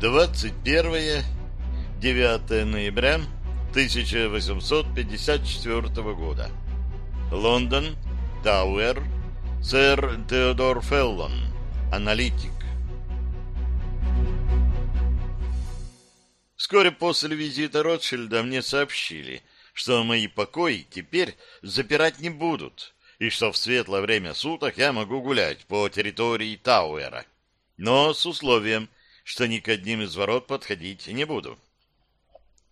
21-9 ноября 1854 года. Лондон, Тауэр, сэр Теодор Феллон, аналитик. Вскоре после визита Ротшильда мне сообщили, что мои покои теперь запирать не будут, и что в светлое время суток я могу гулять по территории Тауэра, но с условием, что ни к одним из ворот подходить не буду.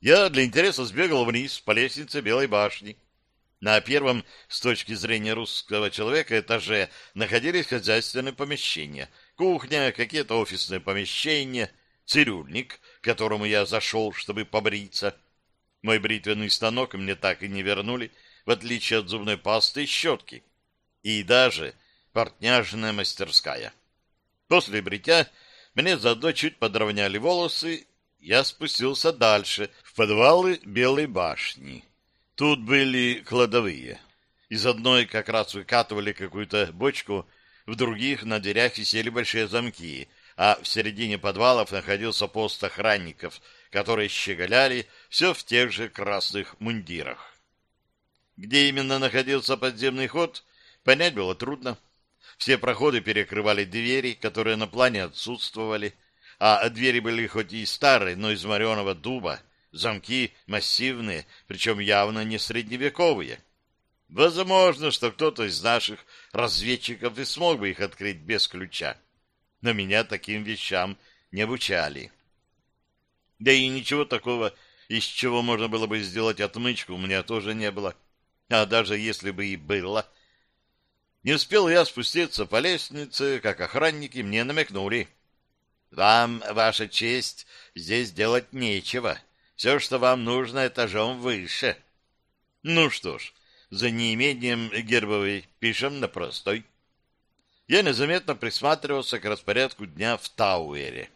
Я для интереса сбегал вниз по лестнице Белой башни. На первом, с точки зрения русского человека, этаже находились хозяйственные помещения, кухня, какие-то офисные помещения, цирюльник, к которому я зашел, чтобы побриться. Мой бритвенный станок мне так и не вернули, в отличие от зубной пасты и щетки. И даже портняжная мастерская. После бритья мне заодно чуть подровняли волосы, я спустился дальше, в подвалы Белой башни. Тут были кладовые. Из одной как раз выкатывали какую-то бочку, в других на дверях висели большие замки, а в середине подвалов находился пост охранников, которые щеголяли все в тех же красных мундирах. Где именно находился подземный ход, понять было трудно. Все проходы перекрывали двери, которые на плане отсутствовали, а двери были хоть и старые, но из мореного дуба, замки массивные, причем явно не средневековые. Возможно, что кто-то из наших разведчиков и смог бы их открыть без ключа, но меня таким вещам не обучали. Да и ничего такого, из чего можно было бы сделать отмычку, у меня тоже не было. А даже если бы и было, не успел я спуститься по лестнице, как охранники мне намекнули. «Вам, ваша честь, здесь делать нечего. Все, что вам нужно, этажом выше». Ну что ж, за неимением гербовой пишем на простой. Я незаметно присматривался к распорядку дня в Тауэре.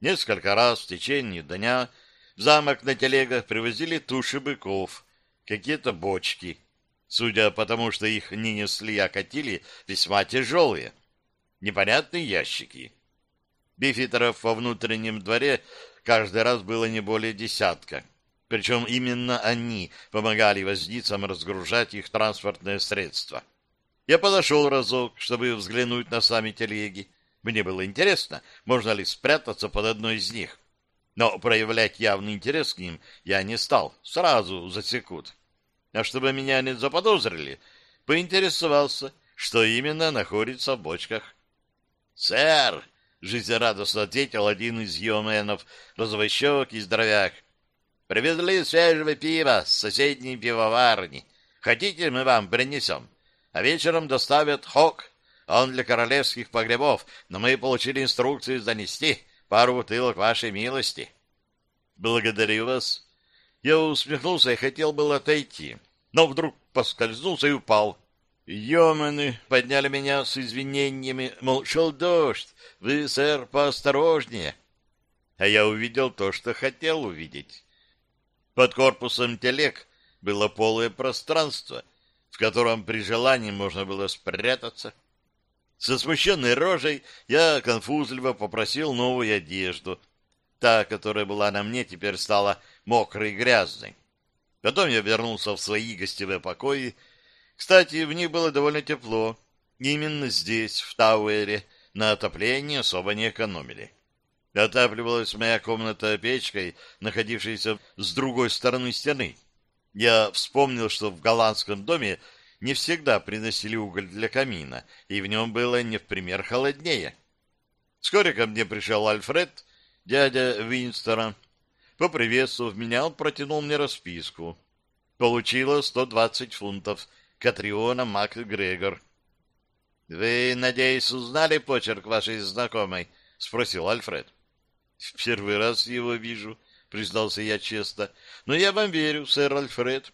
Несколько раз в течение дня в замок на телегах привозили туши быков, какие-то бочки — судя по тому, что их не несли, а катили, весьма тяжелые. Непонятные ящики. Бифитеров во внутреннем дворе каждый раз было не более десятка. Причем именно они помогали возницам разгружать их транспортное средство. Я подошел разок, чтобы взглянуть на сами телеги. Мне было интересно, можно ли спрятаться под одной из них. Но проявлять явный интерес к ним я не стал, сразу засекут а чтобы меня не заподозрили, поинтересовался, что именно находится в бочках. «Сэр!» — жизнерадостно ответил один из йоменов, розовощек и здоровяк. «Привезли свежего пива с соседней пивоварни. Хотите, мы вам принесем? А вечером доставят хок. Он для королевских погребов, но мы получили инструкцию занести пару бутылок вашей милости». «Благодарю вас», я усмехнулся и хотел было отойти, но вдруг поскользнулся и упал. Йомены подняли меня с извинениями, мол, шел дождь, вы, сэр, поосторожнее. А я увидел то, что хотел увидеть. Под корпусом телег было полое пространство, в котором при желании можно было спрятаться. Со смущенной рожей я конфузливо попросил новую одежду. Та, которая была на мне, теперь стала мокрый и грязный. Потом я вернулся в свои гостевые покои. Кстати, в них было довольно тепло. Именно здесь, в Тауэре, на отоплении особо не экономили. Отапливалась моя комната печкой, находившейся с другой стороны стены. Я вспомнил, что в голландском доме не всегда приносили уголь для камина, и в нем было не в пример холоднее. Вскоре ко мне пришел Альфред, дядя Винстера, Поприветствовав меня, он протянул мне расписку. Получила 120 фунтов. Катриона МакГрегор. — Вы, надеюсь, узнали почерк вашей знакомой? — спросил Альфред. — В первый раз его вижу, — признался я честно. — Но я вам верю, сэр Альфред.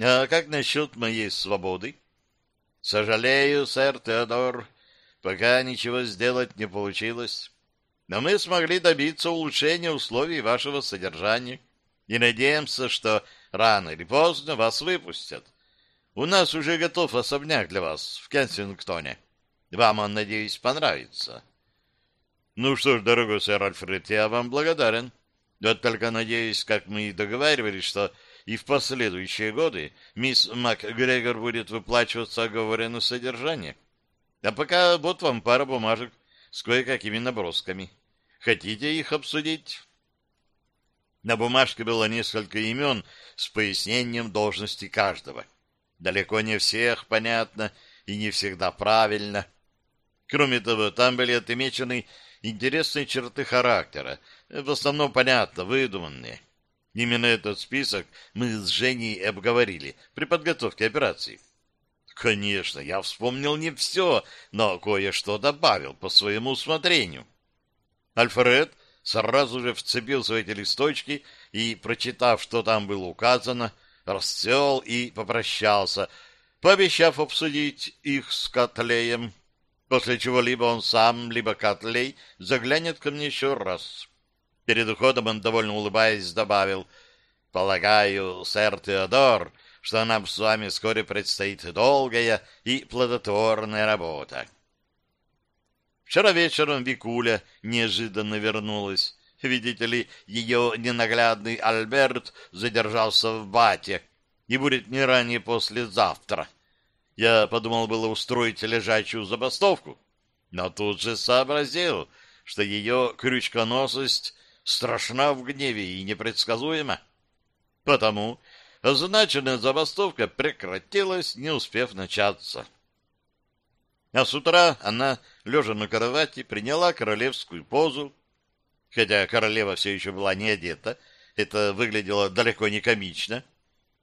А как насчет моей свободы? — Сожалею, сэр Теодор, пока ничего сделать не получилось но мы смогли добиться улучшения условий вашего содержания и надеемся, что рано или поздно вас выпустят. У нас уже готов особняк для вас в Кенсингтоне. Вам он, надеюсь, понравится. Ну что ж, дорогой сэр Альфред, я вам благодарен. Вот только надеюсь, как мы и договаривались, что и в последующие годы мисс МакГрегор будет выплачиваться оговоренное содержание. А пока вот вам пара бумажек с кое-какими набросками. Хотите их обсудить? На бумажке было несколько имен с пояснением должности каждого. Далеко не всех понятно и не всегда правильно. Кроме того, там были отмечены интересные черты характера, в основном, понятно, выдуманные. Именно этот список мы с Женей обговорили при подготовке операции. Конечно, я вспомнил не все, но кое-что добавил по своему усмотрению. Альфред сразу же вцепился в эти листочки и, прочитав, что там было указано, расцвел и попрощался, пообещав обсудить их с Котлеем, после чего либо он сам, либо Котлей заглянет ко мне еще раз. Перед уходом он, довольно улыбаясь, добавил, «Полагаю, сэр Теодор, что нам с вами вскоре предстоит долгая и плодотворная работа». Вчера вечером Викуля неожиданно вернулась. Видите ли, ее ненаглядный Альберт задержался в Бате и будет не ранее послезавтра. Я подумал было устроить лежачую забастовку, но тут же сообразил, что ее крючконосость страшна в гневе и непредсказуема. Потому означенная забастовка прекратилась, не успев начаться. А с утра она, лежа на кровати, приняла королевскую позу. Хотя королева все еще была не одета, это выглядело далеко не комично.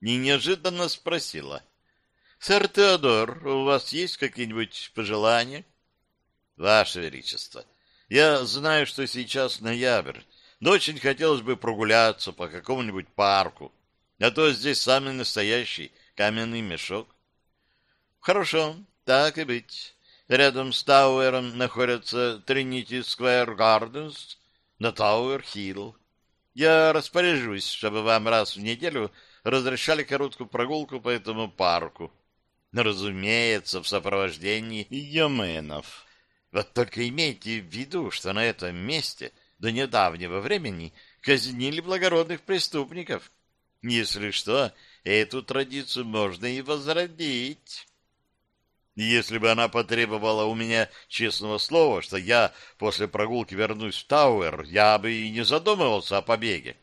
И неожиданно спросила. — Сэр Теодор, у вас есть какие-нибудь пожелания? — Ваше Величество, я знаю, что сейчас ноябрь, но очень хотелось бы прогуляться по какому-нибудь парку, а то здесь самый настоящий каменный мешок. — Хорошо, так и быть. Рядом с Тауэром находятся Тринити Сквер Гарденс на Тауэр-Хилл. Я распоряжусь, чтобы вам раз в неделю разрешали короткую прогулку по этому парку. Разумеется, в сопровождении йоменов. Вот только имейте в виду, что на этом месте до недавнего времени казнили благородных преступников. Если что, эту традицию можно и возродить». Если бы она потребовала у меня честного слова, что я после прогулки вернусь в Тауэр, я бы и не задумывался о побеге.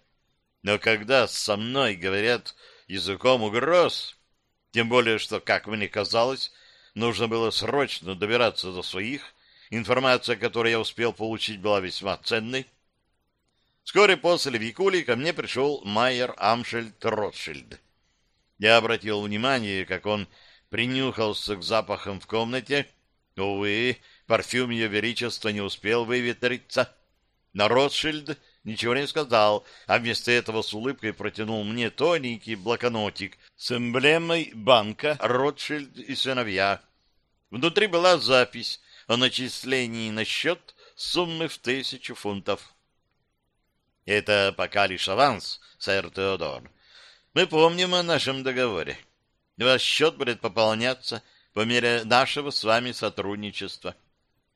Но когда со мной говорят языком угроз, тем более, что, как мне казалось, нужно было срочно добираться до своих, информация, которую я успел получить, была весьма ценной. Вскоре после Викули ко мне пришел Майер Амшельд Ротшильд. Я обратил внимание, как он принюхался к запахам в комнате. Увы, парфюм ее величества не успел выветриться. На Ротшильд ничего не сказал, а вместо этого с улыбкой протянул мне тоненький блокнотик с эмблемой банка «Ротшильд и сыновья». Внутри была запись о начислении на счет суммы в тысячу фунтов. Это пока лишь аванс, сэр Теодор. Мы помним о нашем договоре. Ваш счет будет пополняться по мере нашего с вами сотрудничества.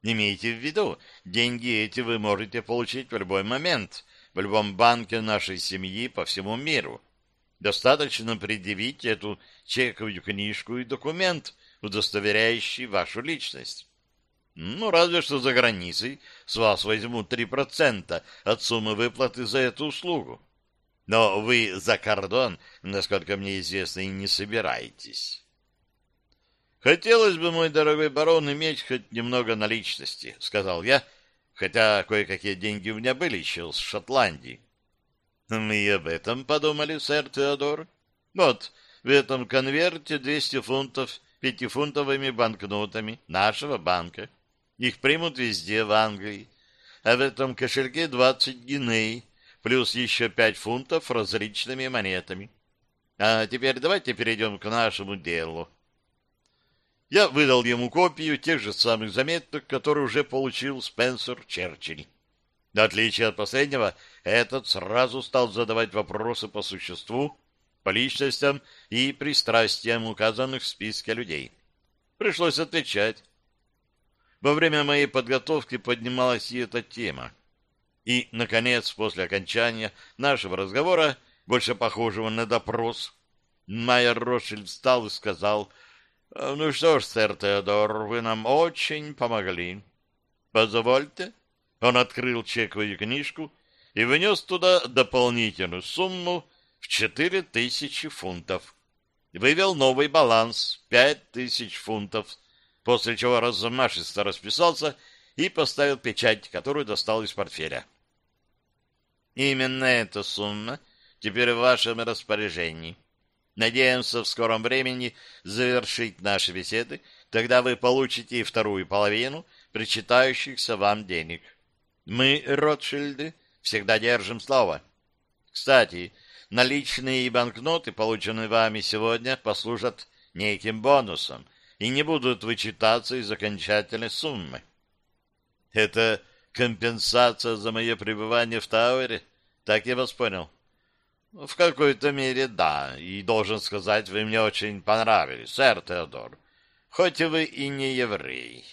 Имейте в виду, деньги эти вы можете получить в любой момент, в любом банке нашей семьи по всему миру. Достаточно предъявить эту чековую книжку и документ, удостоверяющий вашу личность. Ну, разве что за границей с вас возьмут 3% от суммы выплаты за эту услугу. Но вы за кордон, насколько мне известно, и не собираетесь. Хотелось бы, мой дорогой барон, иметь хоть немного наличности, сказал я, хотя кое-какие деньги у меня были еще с Шотландии. Мы об этом подумали, сэр Теодор. Вот, в этом конверте 200 фунтов пятифунтовыми банкнотами нашего банка. Их примут везде в Англии. А в этом кошельке 20 гиней плюс еще пять фунтов различными монетами. А теперь давайте перейдем к нашему делу. Я выдал ему копию тех же самых заметок, которые уже получил Спенсер Черчилль. В отличие от последнего, этот сразу стал задавать вопросы по существу, по личностям и пристрастиям указанных в списке людей. Пришлось отвечать. Во время моей подготовки поднималась и эта тема. И, наконец, после окончания нашего разговора, больше похожего на допрос, Майер Ротшильд встал и сказал, «Ну что ж, сэр Теодор, вы нам очень помогли. Позвольте». Он открыл чековую книжку и внес туда дополнительную сумму в четыре тысячи фунтов. Вывел новый баланс — пять тысяч фунтов, после чего размашисто расписался и поставил печать, которую достал из портфеля. Именно эта сумма теперь в вашем распоряжении. Надеемся в скором времени завершить наши беседы, тогда вы получите и вторую половину причитающихся вам денег. Мы, Ротшильды, всегда держим слово. Кстати, наличные и банкноты, полученные вами сегодня, послужат неким бонусом и не будут вычитаться из окончательной суммы. Это компенсация за мое пребывание в Тауэре? Так я вас понял. В какой-то мере да, и должен сказать, вы мне очень понравились, сэр Теодор, хоть вы и не еврей.